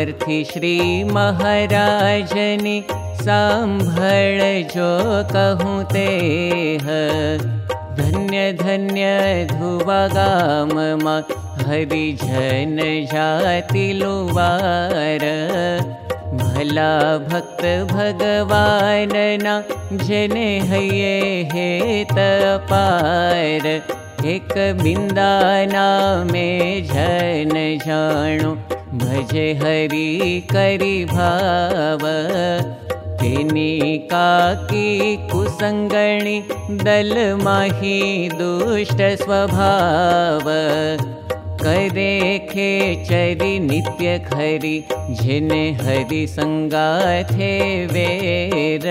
श्री महाराजनि साम्भळ ते धन्य धन्य धुवागाम मा हरिजन जाति लुवार। भला भक्त भगवानना जने हये एक बिंदाना में जन जाणो भजे हरि करि भाव। तेनी काकी कुसंगणी दल माही दुष्ट स्वभाव। करे खेचरि नित्य खरि जिने हरि संगाथे वेर।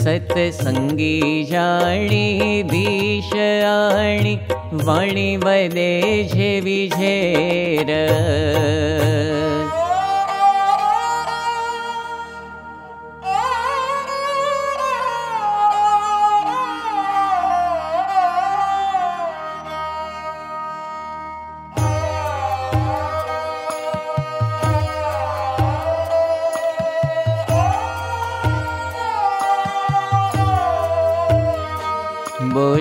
सत्संगी जाणी दीश वाणी वदे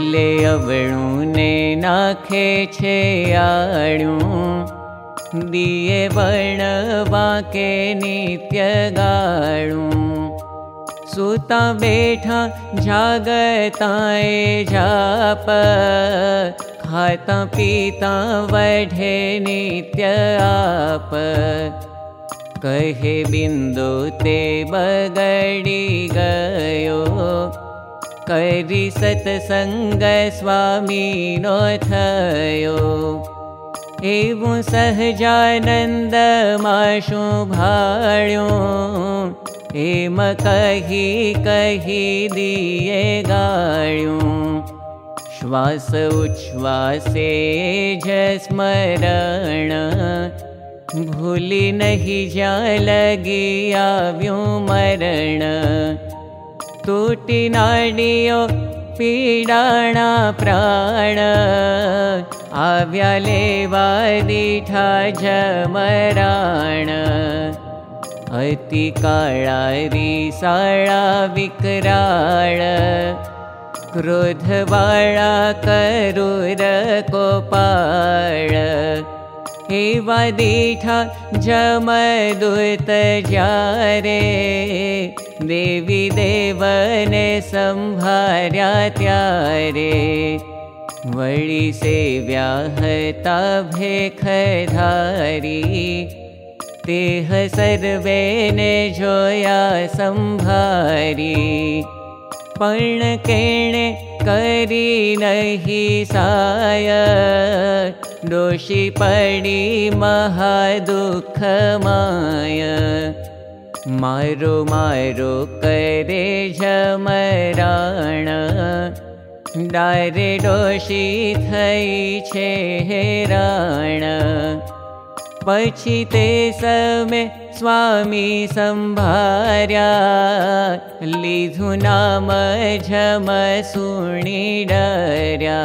झेर बोले अवणु ने नाखे छे आणु। दिए वर्ण वाके नित्य गाणु सुता बैठा जागताए जाप। खाता पीता वढे नित्य आप। कहे बिंदु ते बगड़ी गयो करि सत्सङ्ग स्वामी नो थयो एवं सहजानन्द माशु भाण्यो एम कही कही दिए गाण्यो श्वास उच्छ्वासे जस्मरण। भूली नहीं जा लगी आव्यूं मरण तूटी नाडियो पीडाणा प्राण। आव्या लेवा दीठा जमराण। अति करूर कोपाळ। एवा दीठा जमदूत जारे देवी देवने संभार्या त्यारे वळी सेव्या हता भेखधारी तेह सर्वेने जोया संभारी पण केणे करी नहि साय दोषी पडी महादुःख माय मारो मारो करे जमराण डारे दोषी थई छे हेराण पछी ते समे स्वामी संभार्या। लीधु नाम झम सुणी डर्या।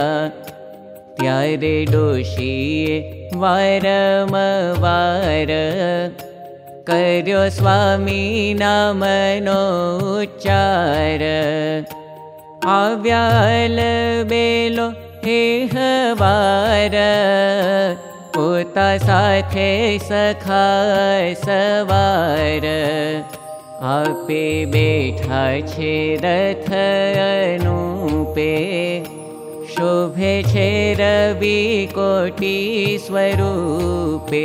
त्यारे डोशीए वारम वार स्वामी नामनो उच्चार हेहवार पोता साथे सखा सवार। आपे बैठा छे रथ अनुपे। शोभे छे रवि कोटि स्वरूपे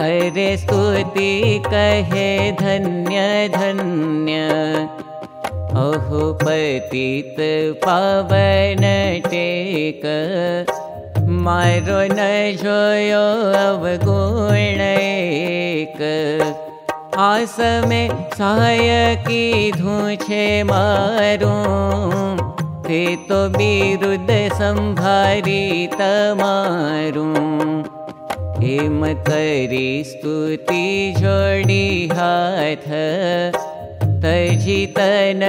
करे स्तुति कहे धन्य धन्य। अहो पतित पावन टेक। मारो न जोयो अवगुण एक। आस में सहाय की धूछे मारू। ते तो बिरुद संभारी तमारू हेम करी स्तुति जोड़ी हाथ तजी तन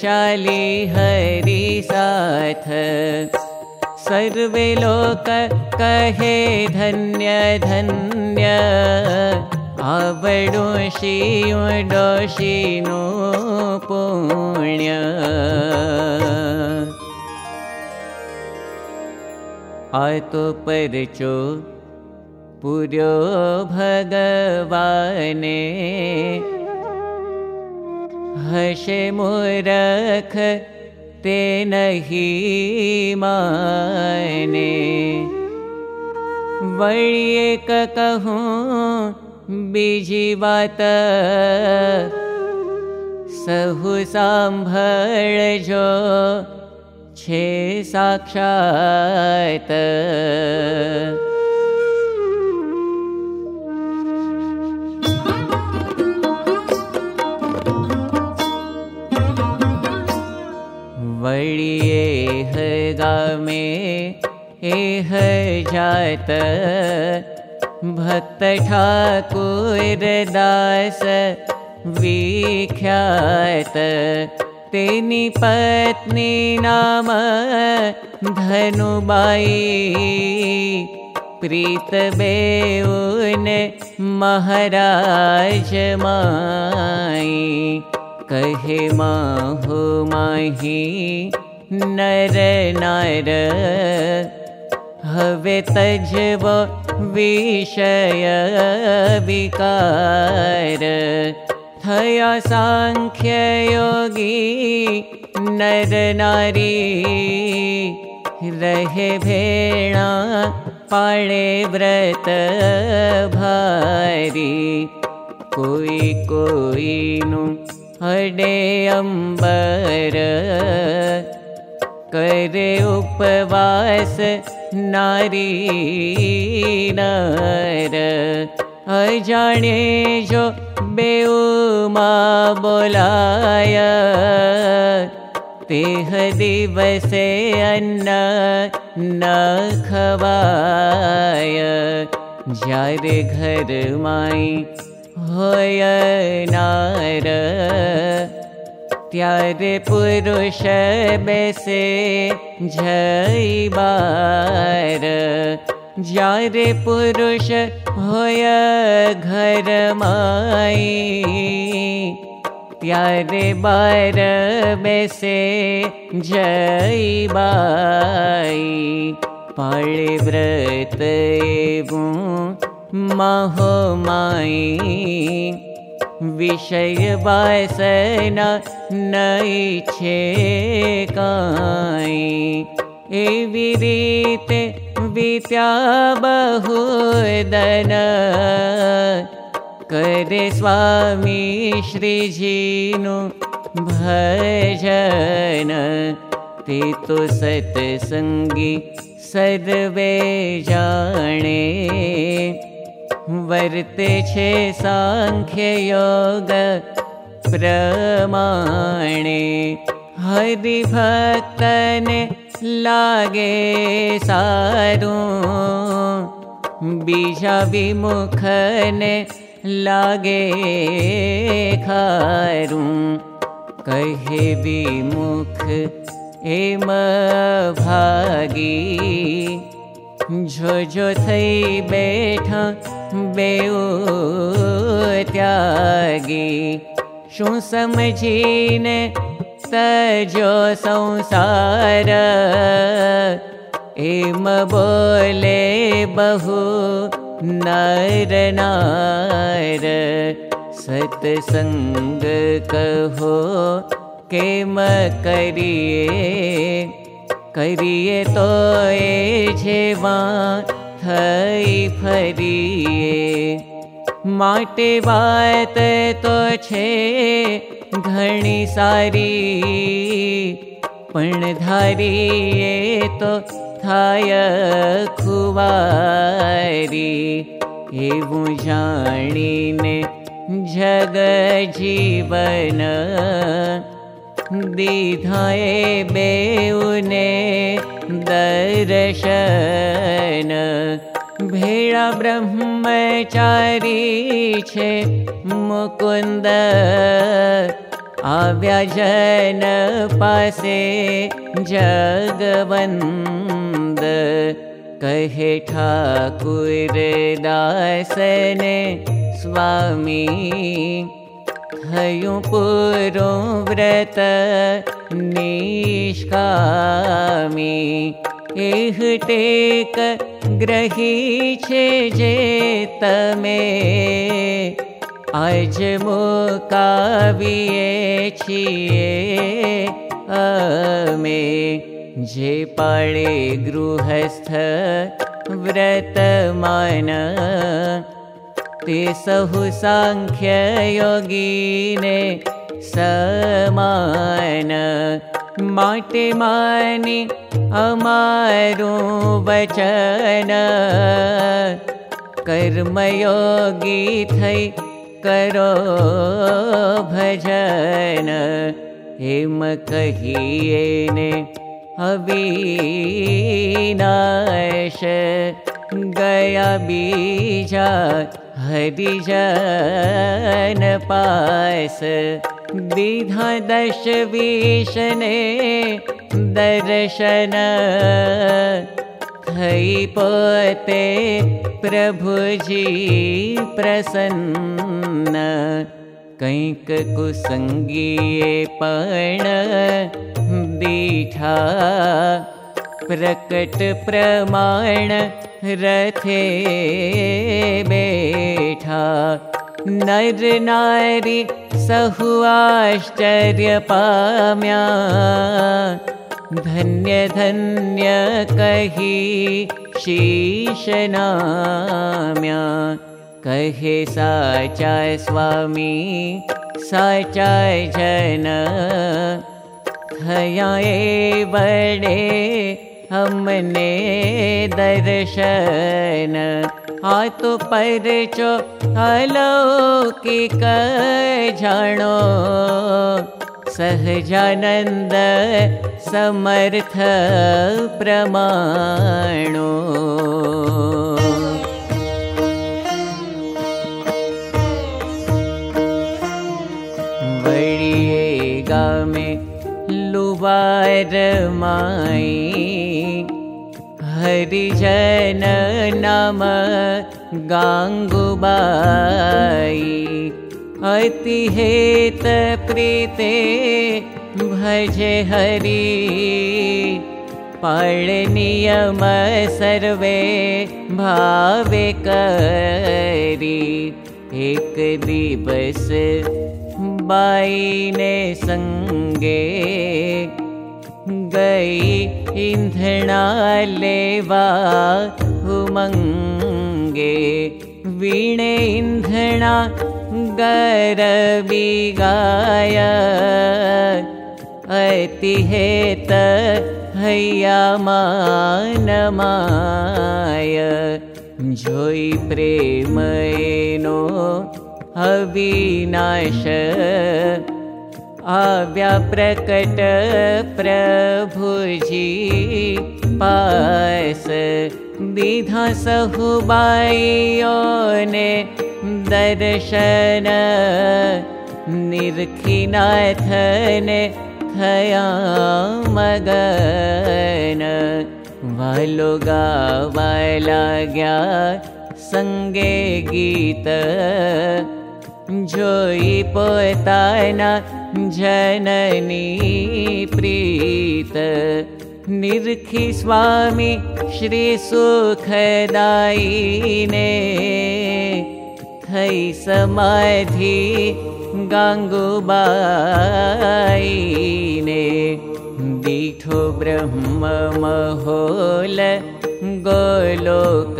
चाली हरि साथ। सर्वे लोक कहे धन्य धन्य आवडोशी डोशी नो पुण्य। आ तो परचो पुर्यो भगवाने। हशे मूरख ते नहीं माने। वळिये कहूँ बीजी बात सहु सांभळ जो छे साक्षात में एह जात भक्त ठाकुर दास विख्यात। तेनी पत्नी नाम धनुबाई। प्रीत बेउन महाराज माई कहे माहु माही नर नर। हवे तजव विषय विकार। थया सांख्य योगी नर नारी। रहे भेणा पाळे व्रत भारी। कोई कोई नु हडे अंबर करे उपवास नारी नर। अजाणे जो बेउमा बोलाय तेह दिवसे अन्न न खवाय। जारे घर माई होय नार। त्यारे पुरुष बेसे बार। जारे पुरुष होय घर माई। त्यारे बार बेसे बाई। पाळे व्रत महो माई विषय वासना नई छे काई एवी रीते वित्या बहुदन। करे स्वामी श्रीजीनु भजन। ते तो सत्संगी सर्वे जाने वर्ते सांख्य योग प्रमाणे। हरि भक्तने लागे सारू बीजा विमुखने लागे खारू। कहे विमुख एम भागी। जो जो थई बैठा बेऊ त्यागी शू समझीने तजो संसार। एम बोले बहु नर नार। सत्संग कहो केम करिए करिए तो ए जेवा થઈ ફરીએ માટે વાત તો છે ઘણી સારી પણ ધારીએ તો થાય ખુવારી એવું જાણીને જગ જીવન धाु बेउने दर्शन। भेड़ा ब्रह्मचारी छे भेडा आव्याजन पासे जगवन्द। कहे ठाकुर दासने स्वामी ह्योरो व्रत निष्कामी। एह टेक ग्रही छे जे तमे। आज मुकाविये छिये अमे। जे पाळे गृहस्थ व्रतमान ते सहु योगीने समान माटे मानि अमारु वचन। कर्मयोगी थै करो भजन। हेम कहिएने अविनाश गया बीजा हरिजन पास विधा दश विषने दर्शन थई पोते प्रभुजी प्रसन्न। कैक कुसङ्गीये पण दीठा प्रकट प्रमाण रथे बेठा। नर नारी सहु आश्चर्य पाम्या। धन्य धन्य कही शीशनाम्या कहे साचाय स्वामी साचाय जन। थयाए बड़े हमने दर्शन आ तो परचो अलौकिक जानो सहजानंद समर्थ प्रमाणो हरिजन नाम गाङ्गुबाई। अति हेत प्रीते भजे हरि। नियम सर्वे भावे करी। एक दिवस बाईने संगे गई इन्धना लेवा हुमङ्गे वीणे इन्धना गरबी गाय अतिहेत हैया मानमाय जोई प्रेमयनो अविनाश आव्या प्रकट प्रभुजी पास विधा सहुबाईयोने दर्शन निर्खिनाथने थया मगन वालो गावाला गया संगे गीत जोई पोताना जननी प्रीत। निर्खि स्वामी श्री सुखदायिने। थै समाधि गाङ्गुबायिने। दीठो ब्रह्म महोल गोलोक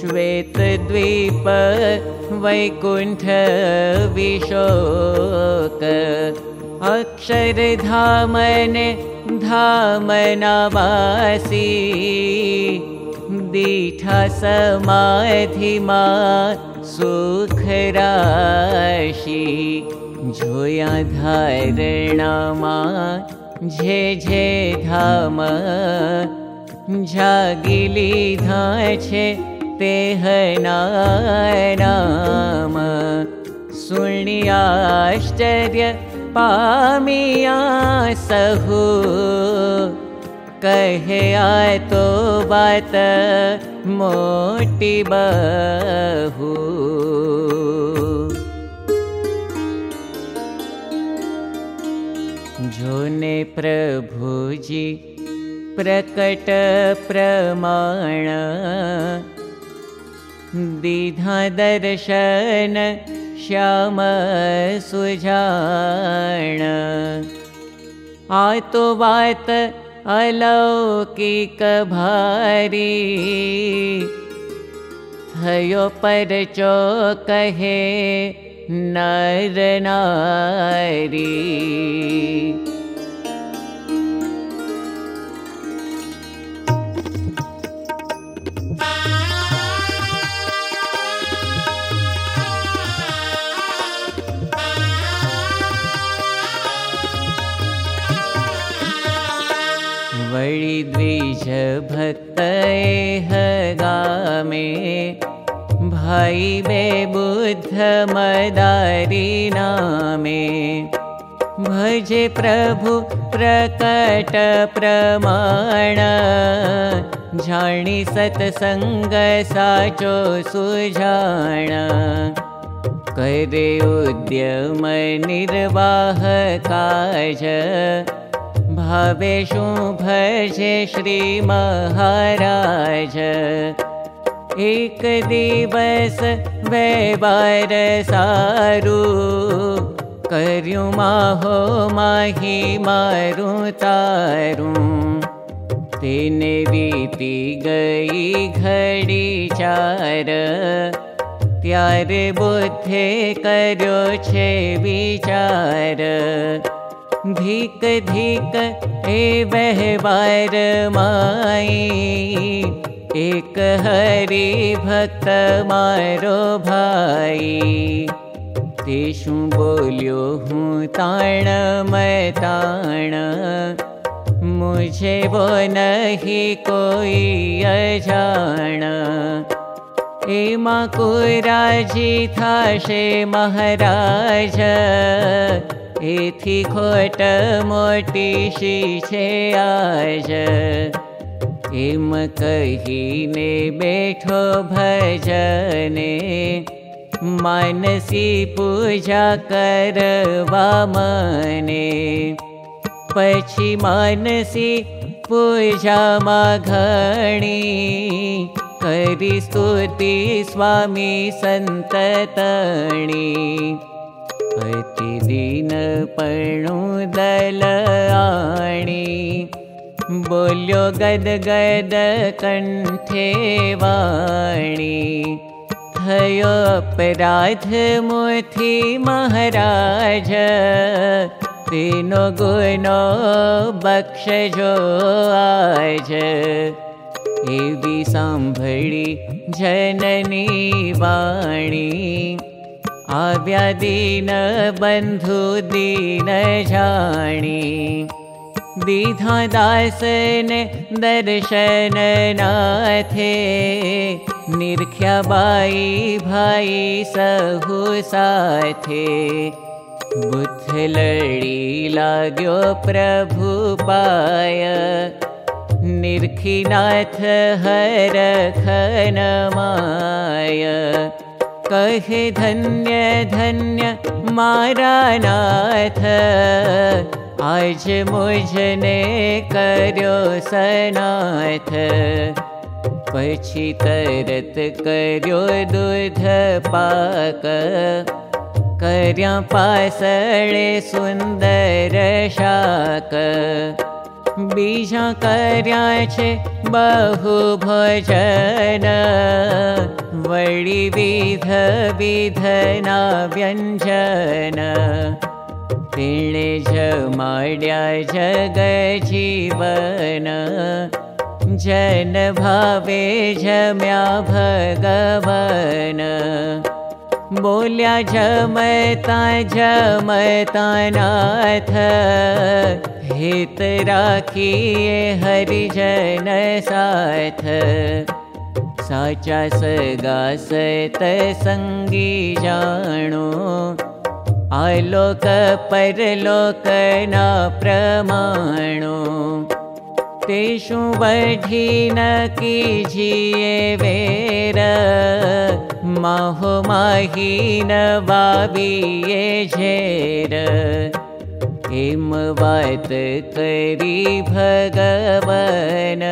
श्वेतद्वीप वैकुण्ठ विशोक अक्षरधामने धामनवासी दीठा समाधिमा सुखराशि जोया धारणमा झे झे धाम जागिली धाछे ते नाम सुण्याश्चर्य पामिया सहु। कहे आय तो बात मोटी बहू। जोने प्रभुजी प्रकट प्रमाण दीधा दर्शन श्याम सुजान आ तो बात अलौकिक भारी। थयो परचो कहे नर नारी वळि द्विज भक्त हगामे भाई बे बुद्ध मदारी नामे। भजे प्रभु प्रकट प्रमाण जाणि सत्सङ्ग साचो सुजाण। करे उद्यम निर्वाह काज भावेशु भजे श्री एक दिवस व्यवहार सारु। कर्यु माहो माही मारु तारु। तेने बीती गई घड़ी चार। कर्यो छे विचार धीक धीक ए व्यवहार माई। एक हरि भक्त मारो भाई। तेषु बोल्यो हूँ ताण मैं ताण। मुझे वो नहीं कोई अजाण। एमा कुराजी थाशे महाराज मोटी शी छे आज। एम कहीने बैठो भजने मानसी पूजा करवा मने। पछी मानसी पूजा मा घणी करी स्तुति स्वामी संततणी प्रतिदिन पर्णु दल आणी। बोल्यो गद गद कण्ठे वाणी। थयो अपराध मोथी महाराज। तेनो एवी सांभळी जननी वाणी आव्या दीन बन्धु दीन जाणी दीधा दासने दर्शन नाथे। निर्ख्या बुद्ध लड़ी लाग्यो प्रभु पाय। निर्खिनाथ हर खन माय कहे धन्य धन्य मारा नाथ आज मुझने कर्यो सनाथ। पछी तरत कर्यो दूध पाक। कर्या पासळे सुंदर शाक बीजा कर्या छे बहु भोजन वळि विध विधना व्यञ्जन तिणे जमाड्या जग जीवन जन भावे जम्या भगवन बोल्या जमता जमता नाथ हित राखिए हरिजन साथ। साचा सगा सत संगी जाणो। आलोक परलोक प्रमाणो। न कीजिए वेर। माहो माही न बाबिए झेर हिम वात करी भगवन।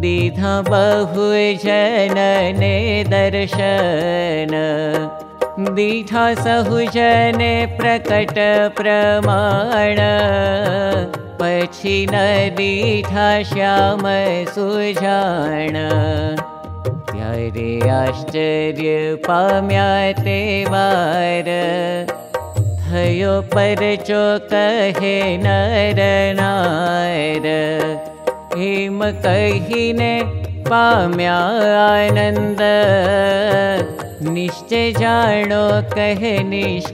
दीधा बहु जनने दर्शन। दीठा सहुजने प्रकट प्रमाण। पक्षी न दीठा श्याम सुजान त्यारे आश्चर्य पाम्या ते वार थयो परचो कहे नर नार हिम कहिने पाम्या आनन्द। निश्चय जानो कहे निष्कुळानन्द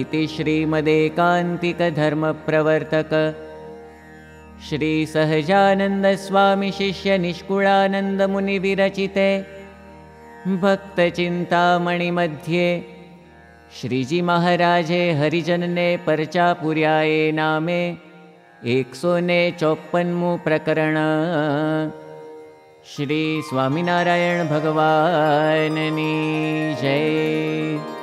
इति श्रीमदेकान्तिकधर्मप्रवर्तक श्रीसहजानन्दस्वामिशिष्यनिष्कुळानन्दमुनिविरचिते भक्तचिन्तामणिमध्ये श्रीजीमहाराजे हरिजनने परचापुर्याये नामे एकसोने चोप्पन्मु प्रकरण। श्री स्वामिनारायण भगवाननी जय